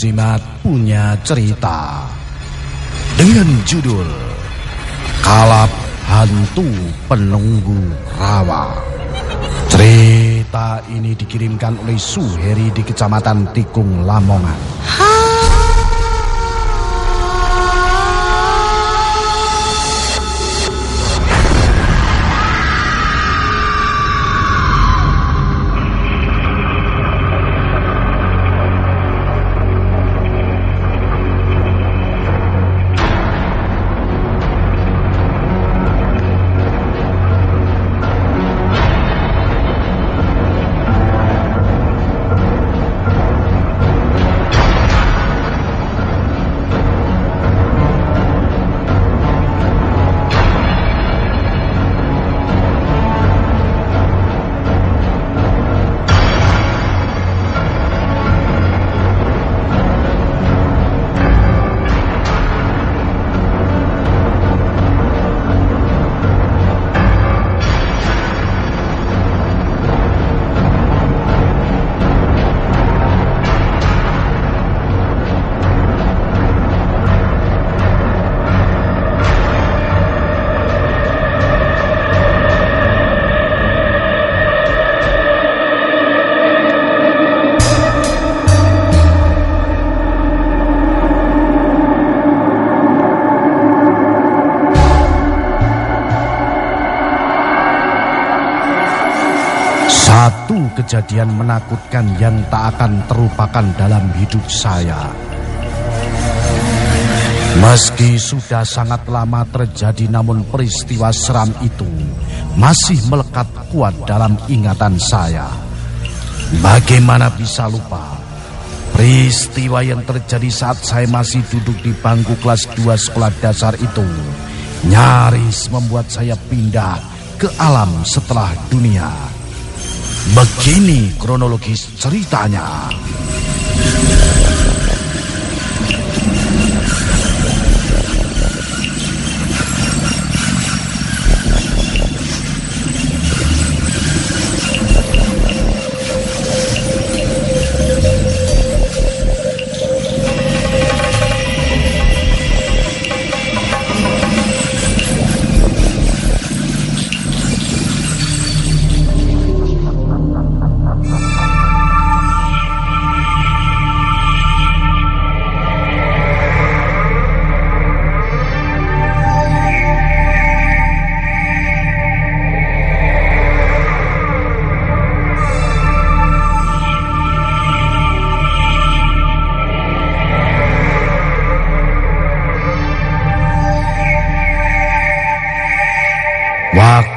Jimat punya cerita dengan judul Kalap Hantu Penunggu Rawa. Cerita ini dikirimkan oleh Suheri di Kecamatan Tikung, Lamongan. Satu kejadian menakutkan yang tak akan terlupakan dalam hidup saya. Meski sudah sangat lama terjadi namun peristiwa seram itu masih melekat kuat dalam ingatan saya. Bagaimana bisa lupa? Peristiwa yang terjadi saat saya masih duduk di bangku kelas 2 sekolah dasar itu nyaris membuat saya pindah ke alam setelah dunia. Begini kronologis ceritanya.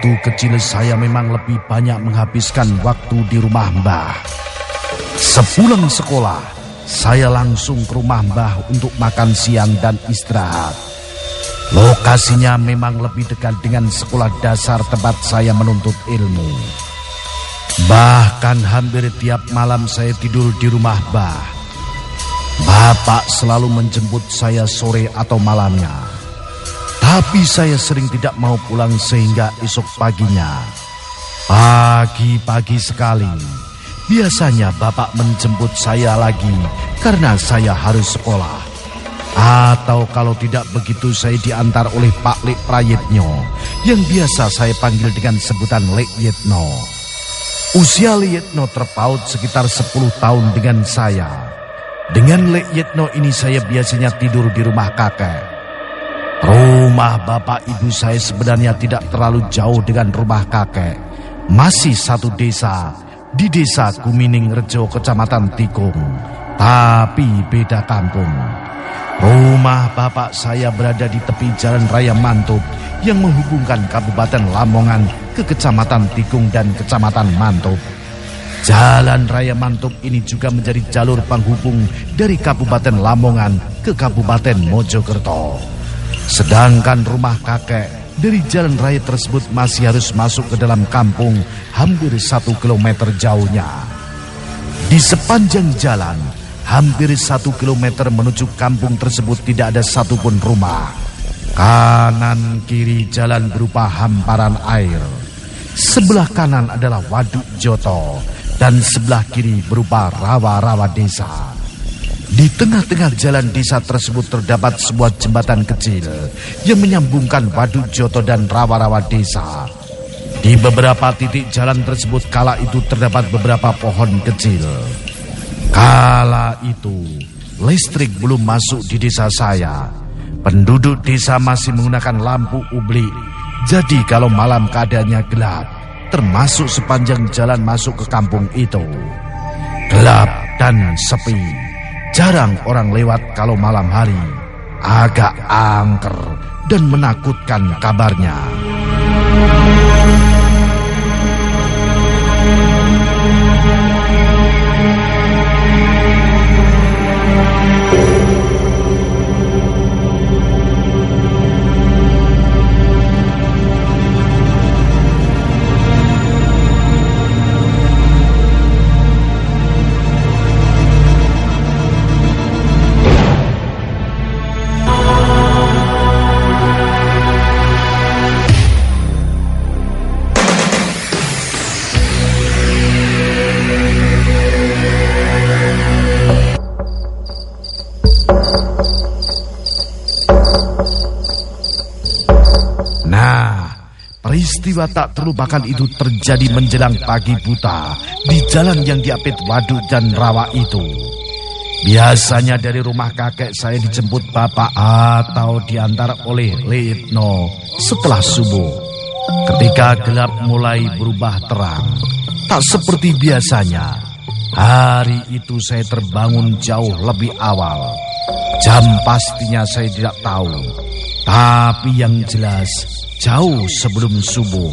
Waktu kecil saya memang lebih banyak menghabiskan waktu di rumah Mbah. Sepulang sekolah, saya langsung ke rumah Mbah untuk makan siang dan istirahat. Lokasinya memang lebih dekat dengan sekolah dasar tempat saya menuntut ilmu. Bahkan hampir tiap malam saya tidur di rumah Mbah. Bapak selalu menjemput saya sore atau malamnya. Tapi saya sering tidak mau pulang sehingga esok paginya. Pagi-pagi sekali. Biasanya bapak menjemput saya lagi karena saya harus sekolah. Atau kalau tidak begitu saya diantar oleh Pak Lek Prayitno yang biasa saya panggil dengan sebutan Lek Yetno. Usia Lek Yetno terpaut sekitar 10 tahun dengan saya. Dengan Lek Yetno ini saya biasanya tidur di rumah kakek. Rumah bapak ibu saya sebenarnya tidak terlalu jauh dengan rumah kakek. Masih satu desa, di desa Kumining Rejo, kecamatan Tikung. Tapi beda kampung. Rumah bapak saya berada di tepi jalan raya Mantup yang menghubungkan Kabupaten Lamongan ke Kecamatan Tikung dan Kecamatan Mantup. Jalan Raya Mantup ini juga menjadi jalur penghubung dari Kabupaten Lamongan ke Kabupaten Mojokerto. Sedangkan rumah kakek dari jalan raya tersebut masih harus masuk ke dalam kampung hampir satu kilometer jauhnya. Di sepanjang jalan, hampir satu kilometer menuju kampung tersebut tidak ada satupun rumah. Kanan kiri jalan berupa hamparan air. Sebelah kanan adalah waduk joto dan sebelah kiri berupa rawa-rawa desa. Di tengah-tengah jalan desa tersebut terdapat sebuah jembatan kecil yang menyambungkan Waduk Joto dan rawa-rawa desa. Di beberapa titik jalan tersebut kala itu terdapat beberapa pohon kecil. Kala itu listrik belum masuk di desa saya. Penduduk desa masih menggunakan lampu ublik. Jadi kalau malam keadaannya gelap, termasuk sepanjang jalan masuk ke kampung itu. Gelap dan sepi. Jarang orang lewat kalau malam hari. Agak angker dan menakutkan kabarnya. Peristiwa tak terlupakan itu terjadi menjelang pagi buta di jalan yang diapit waduk dan rawa itu. Biasanya dari rumah kakek saya dijemput bapak atau diantar oleh Leitno setelah subuh. Ketika gelap mulai berubah terang, tak seperti biasanya. Hari itu saya terbangun jauh lebih awal. Jam pastinya saya tidak tahu. Tapi yang jelas Jauh sebelum subuh,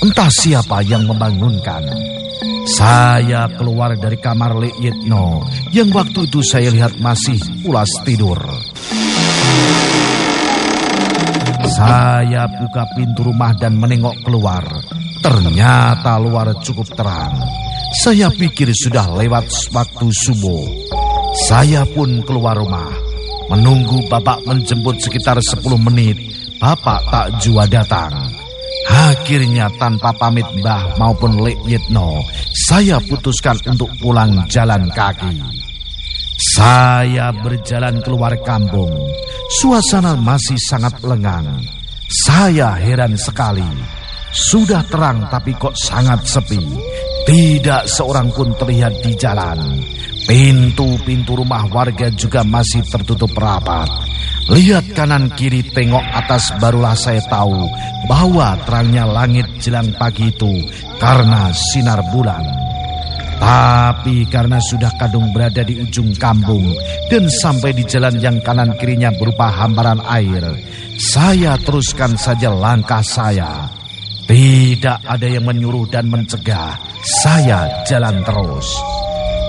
entah siapa yang membangunkan. Saya keluar dari kamar Le Yitno yang waktu itu saya lihat masih pulas tidur. Saya buka pintu rumah dan menengok keluar. Ternyata luar cukup terang. Saya pikir sudah lewat waktu subuh. Saya pun keluar rumah. Menunggu bapak menjemput sekitar 10 menit Bapak tak jua datang. Akhirnya tanpa pamit Mbah maupun Lek Yitno, saya putuskan untuk pulang jalan kaki. Saya berjalan keluar kampung. Suasana masih sangat lengang. Saya heran sekali. Sudah terang tapi kok sangat sepi. Tidak seorang pun terlihat di jalan. Pintu-pintu rumah warga juga masih tertutup rapat. Lihat kanan kiri tengok atas barulah saya tahu bahwa terangnya langit jelang pagi itu karena sinar bulan. Tapi karena sudah kadung berada di ujung kampung dan sampai di jalan yang kanan kirinya berupa hamparan air, saya teruskan saja langkah saya. Tidak ada yang menyuruh dan mencegah, saya jalan terus.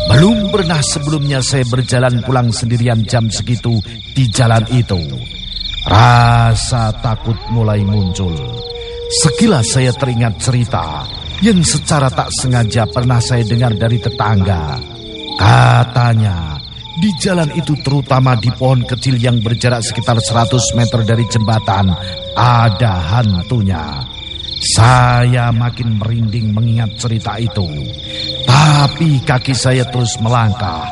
Belum pernah sebelumnya saya berjalan pulang sendirian jam segitu di jalan itu. Rasa takut mulai muncul. Sekilas saya teringat cerita yang secara tak sengaja pernah saya dengar dari tetangga. Katanya, di jalan itu terutama di pohon kecil yang berjarak sekitar 100 meter dari jembatan, ada hantunya. Saya makin merinding mengingat cerita itu. Tapi kaki saya terus melangkah.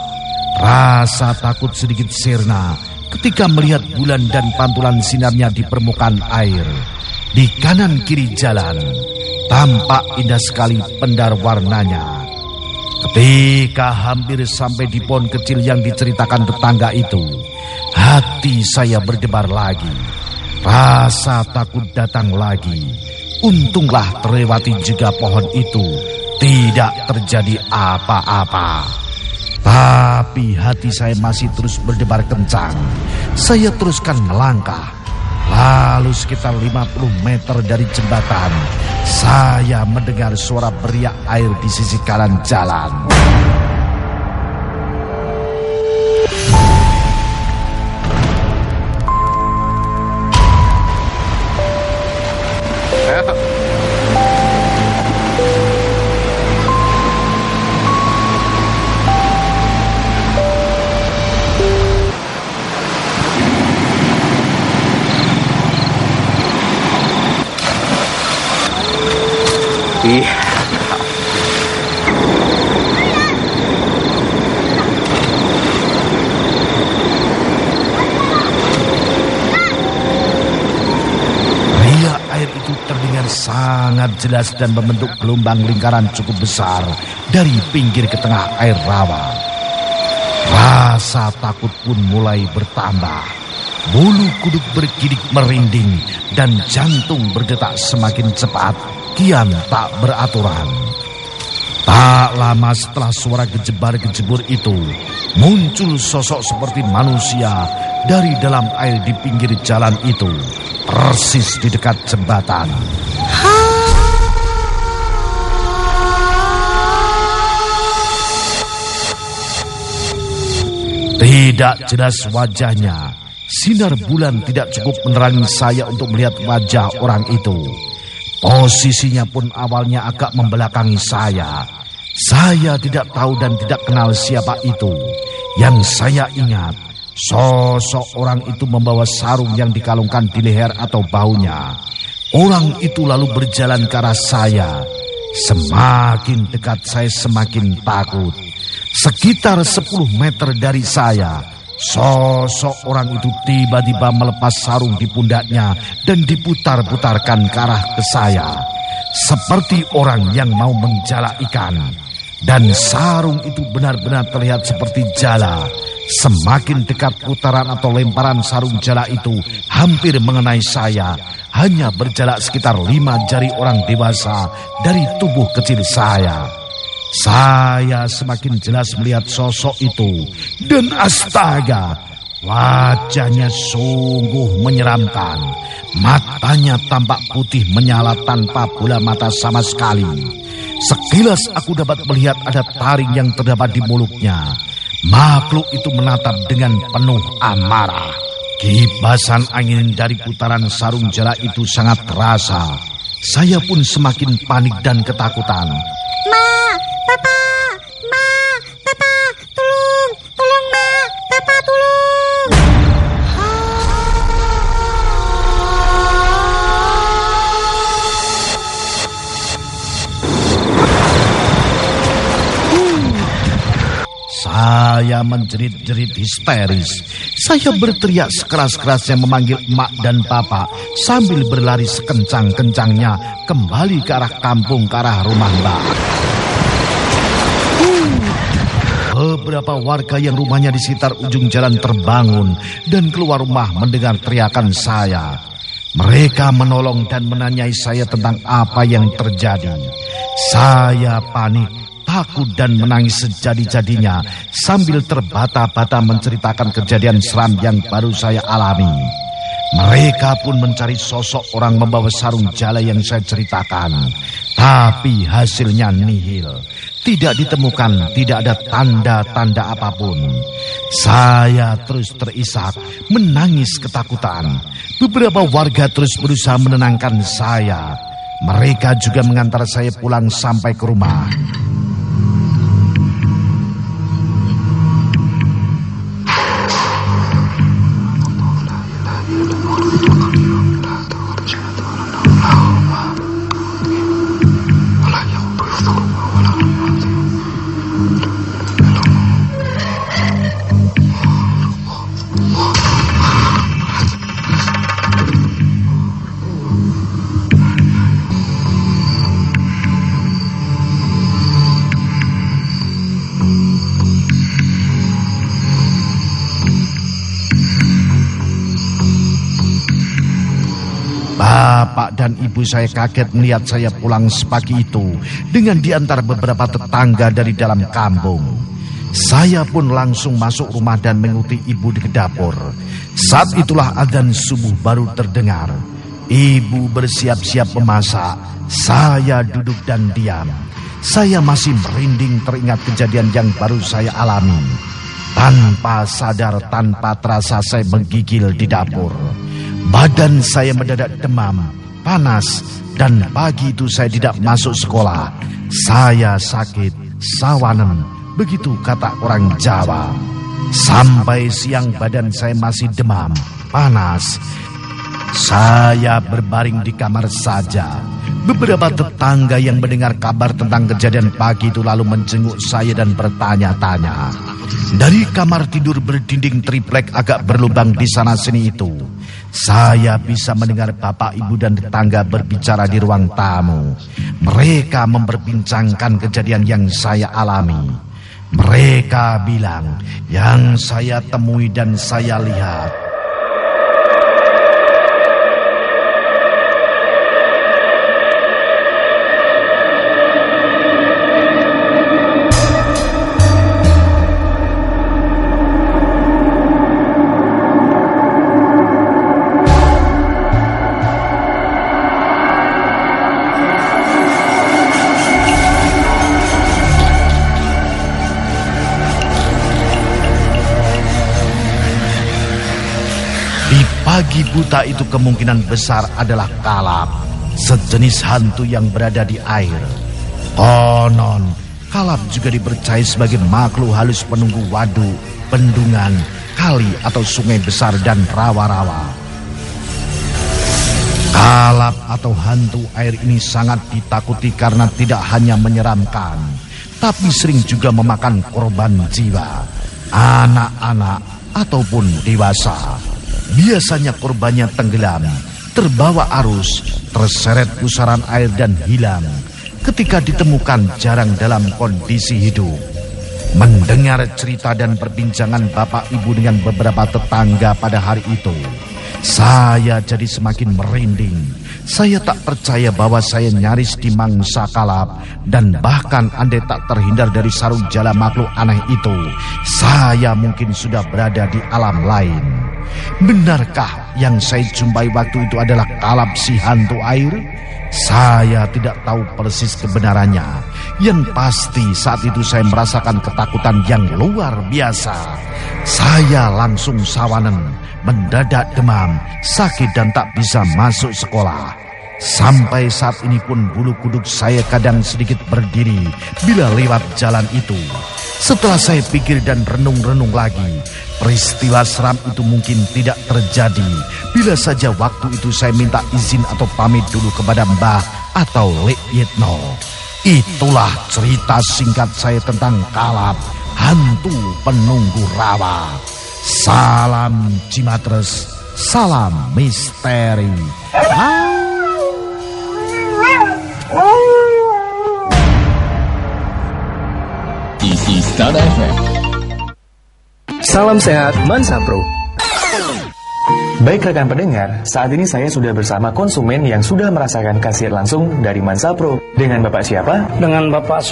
Rasa takut sedikit sirna ketika melihat bulan dan pantulan sinarnya di permukaan air. Di kanan kiri jalan, tampak indah sekali pendar warnanya. Ketika hampir sampai di pohon kecil yang diceritakan tetangga itu, hati saya berdebar lagi. Rasa takut datang lagi. Untunglah terlewati juga pohon itu tidak terjadi apa-apa. Tapi hati saya masih terus berdebar kencang. Saya teruskan melangkah. Lalu sekitar 50 meter dari jembatan, saya mendengar suara beriak air di sisi kanan jalan. Sangat jelas dan membentuk gelombang lingkaran cukup besar dari pinggir ke tengah air rawa. Rasa takut pun mulai bertambah. Bulu kuduk berkidik merinding dan jantung berdetak semakin cepat, kian tak beraturan. Tak lama setelah suara gejebar-gejebur itu, muncul sosok seperti manusia dari dalam air di pinggir jalan itu, persis di dekat jembatan. Tidak jelas wajahnya, sinar bulan tidak cukup menerangi saya untuk melihat wajah orang itu. Posisinya pun awalnya agak membelakangi saya. Saya tidak tahu dan tidak kenal siapa itu. Yang saya ingat, sosok orang itu membawa sarung yang dikalungkan di leher atau baunya. Orang itu lalu berjalan ke arah saya. Semakin dekat saya semakin takut. Sekitar 10 meter dari saya, Sosok orang itu tiba-tiba melepas sarung di pundaknya dan diputar-putarkan ke arah ke saya. Seperti orang yang mau menjala ikan. Dan sarung itu benar-benar terlihat seperti jala. Semakin dekat putaran atau lemparan sarung jala itu hampir mengenai saya. Hanya berjarak sekitar lima jari orang dewasa dari tubuh kecil saya. Saya semakin jelas melihat sosok itu. Dan astaga, wajahnya sungguh menyeramkan. Matanya tampak putih menyala tanpa bola mata sama sekali. Sekilas aku dapat melihat ada taring yang terdapat di mulutnya. Makhluk itu menatap dengan penuh amarah. Kibasan angin dari putaran sarung jala itu sangat terasa. Saya pun semakin panik dan ketakutan. Saya menjerit-jerit histeris. Saya berteriak sekeras-kerasnya memanggil emak dan papa sambil berlari sekencang-kencangnya kembali ke arah kampung, ke arah rumah mbak. Beberapa warga yang rumahnya di sekitar ujung jalan terbangun dan keluar rumah mendengar teriakan saya. Mereka menolong dan menanyai saya tentang apa yang terjadi. Saya panik takut dan menangis sejadi-jadinya sambil terbata-bata menceritakan kejadian seram yang baru saya alami. Mereka pun mencari sosok orang membawa sarung jala yang saya ceritakan. Tapi hasilnya nihil. Tidak ditemukan, tidak ada tanda-tanda apa pun. Saya terus terisak, menangis ketakutan. Beberapa warga terus berusaha menenangkan saya. Mereka juga mengantar saya pulang sampai ke rumah. Dan ibu saya kaget melihat saya pulang sepagi itu dengan diantar beberapa tetangga dari dalam kampung. Saya pun langsung masuk rumah dan mengikuti ibu di dapur. Saat itulah adzan subuh baru terdengar. Ibu bersiap-siap memasak. Saya duduk dan diam. Saya masih merinding teringat kejadian yang baru saya alami. Tanpa sadar, tanpa terasa saya menggigil di dapur. Badan saya mendadak demam, panas, dan pagi itu saya tidak masuk sekolah. Saya sakit, sawanen, begitu kata orang Jawa. Sampai siang badan saya masih demam, panas. Saya berbaring di kamar saja. Beberapa tetangga yang mendengar kabar tentang kejadian pagi itu lalu menjenguk saya dan bertanya-tanya. Dari kamar tidur berdinding triplek agak berlubang di sana sini itu, saya bisa mendengar bapak, ibu, dan tetangga berbicara di ruang tamu. Mereka memperbincangkan kejadian yang saya alami. Mereka bilang, yang saya temui dan saya lihat Pagi buta itu kemungkinan besar adalah kalap, sejenis hantu yang berada di air. Konon, kalap juga dipercaya sebagai makhluk halus penunggu waduk, bendungan, kali atau sungai besar dan rawa-rawa. Kalap atau hantu air ini sangat ditakuti karena tidak hanya menyeramkan, tapi sering juga memakan korban jiwa, anak-anak ataupun dewasa. Biasanya korbannya tenggelam, terbawa arus, terseret pusaran air dan hilang. Ketika ditemukan jarang dalam kondisi hidup. Mendengar cerita dan perbincangan bapak ibu dengan beberapa tetangga pada hari itu, saya jadi semakin merinding. Saya tak percaya bahwa saya nyaris dimangsa kalap dan bahkan andai tak terhindar dari sarung jala makhluk aneh itu, saya mungkin sudah berada di alam lain. Benarkah yang saya jumpai waktu itu adalah kalap si hantu air? Saya tidak tahu persis kebenarannya. Yang pasti saat itu saya merasakan ketakutan yang luar biasa. Saya langsung sawanen, mendadak demam, sakit dan tak bisa masuk sekolah. Sampai saat ini pun bulu kuduk saya kadang sedikit berdiri bila lewat jalan itu. Setelah saya pikir dan renung-renung lagi, peristiwa seram itu mungkin tidak terjadi bila saja waktu itu saya minta izin atau pamit dulu kepada Mbah atau Lek Yetno. Itulah cerita singkat saya tentang kalap, hantu penunggu rawa. Salam Cimatres, salam misteri. Ah. Istana FM. Salam sehat Mansa Pro. Baik rekan pendengar, saat ini saya sudah bersama konsumen yang sudah merasakan khasiat langsung dari Mansa Pro. Dengan Bapak siapa? Dengan Bapak Super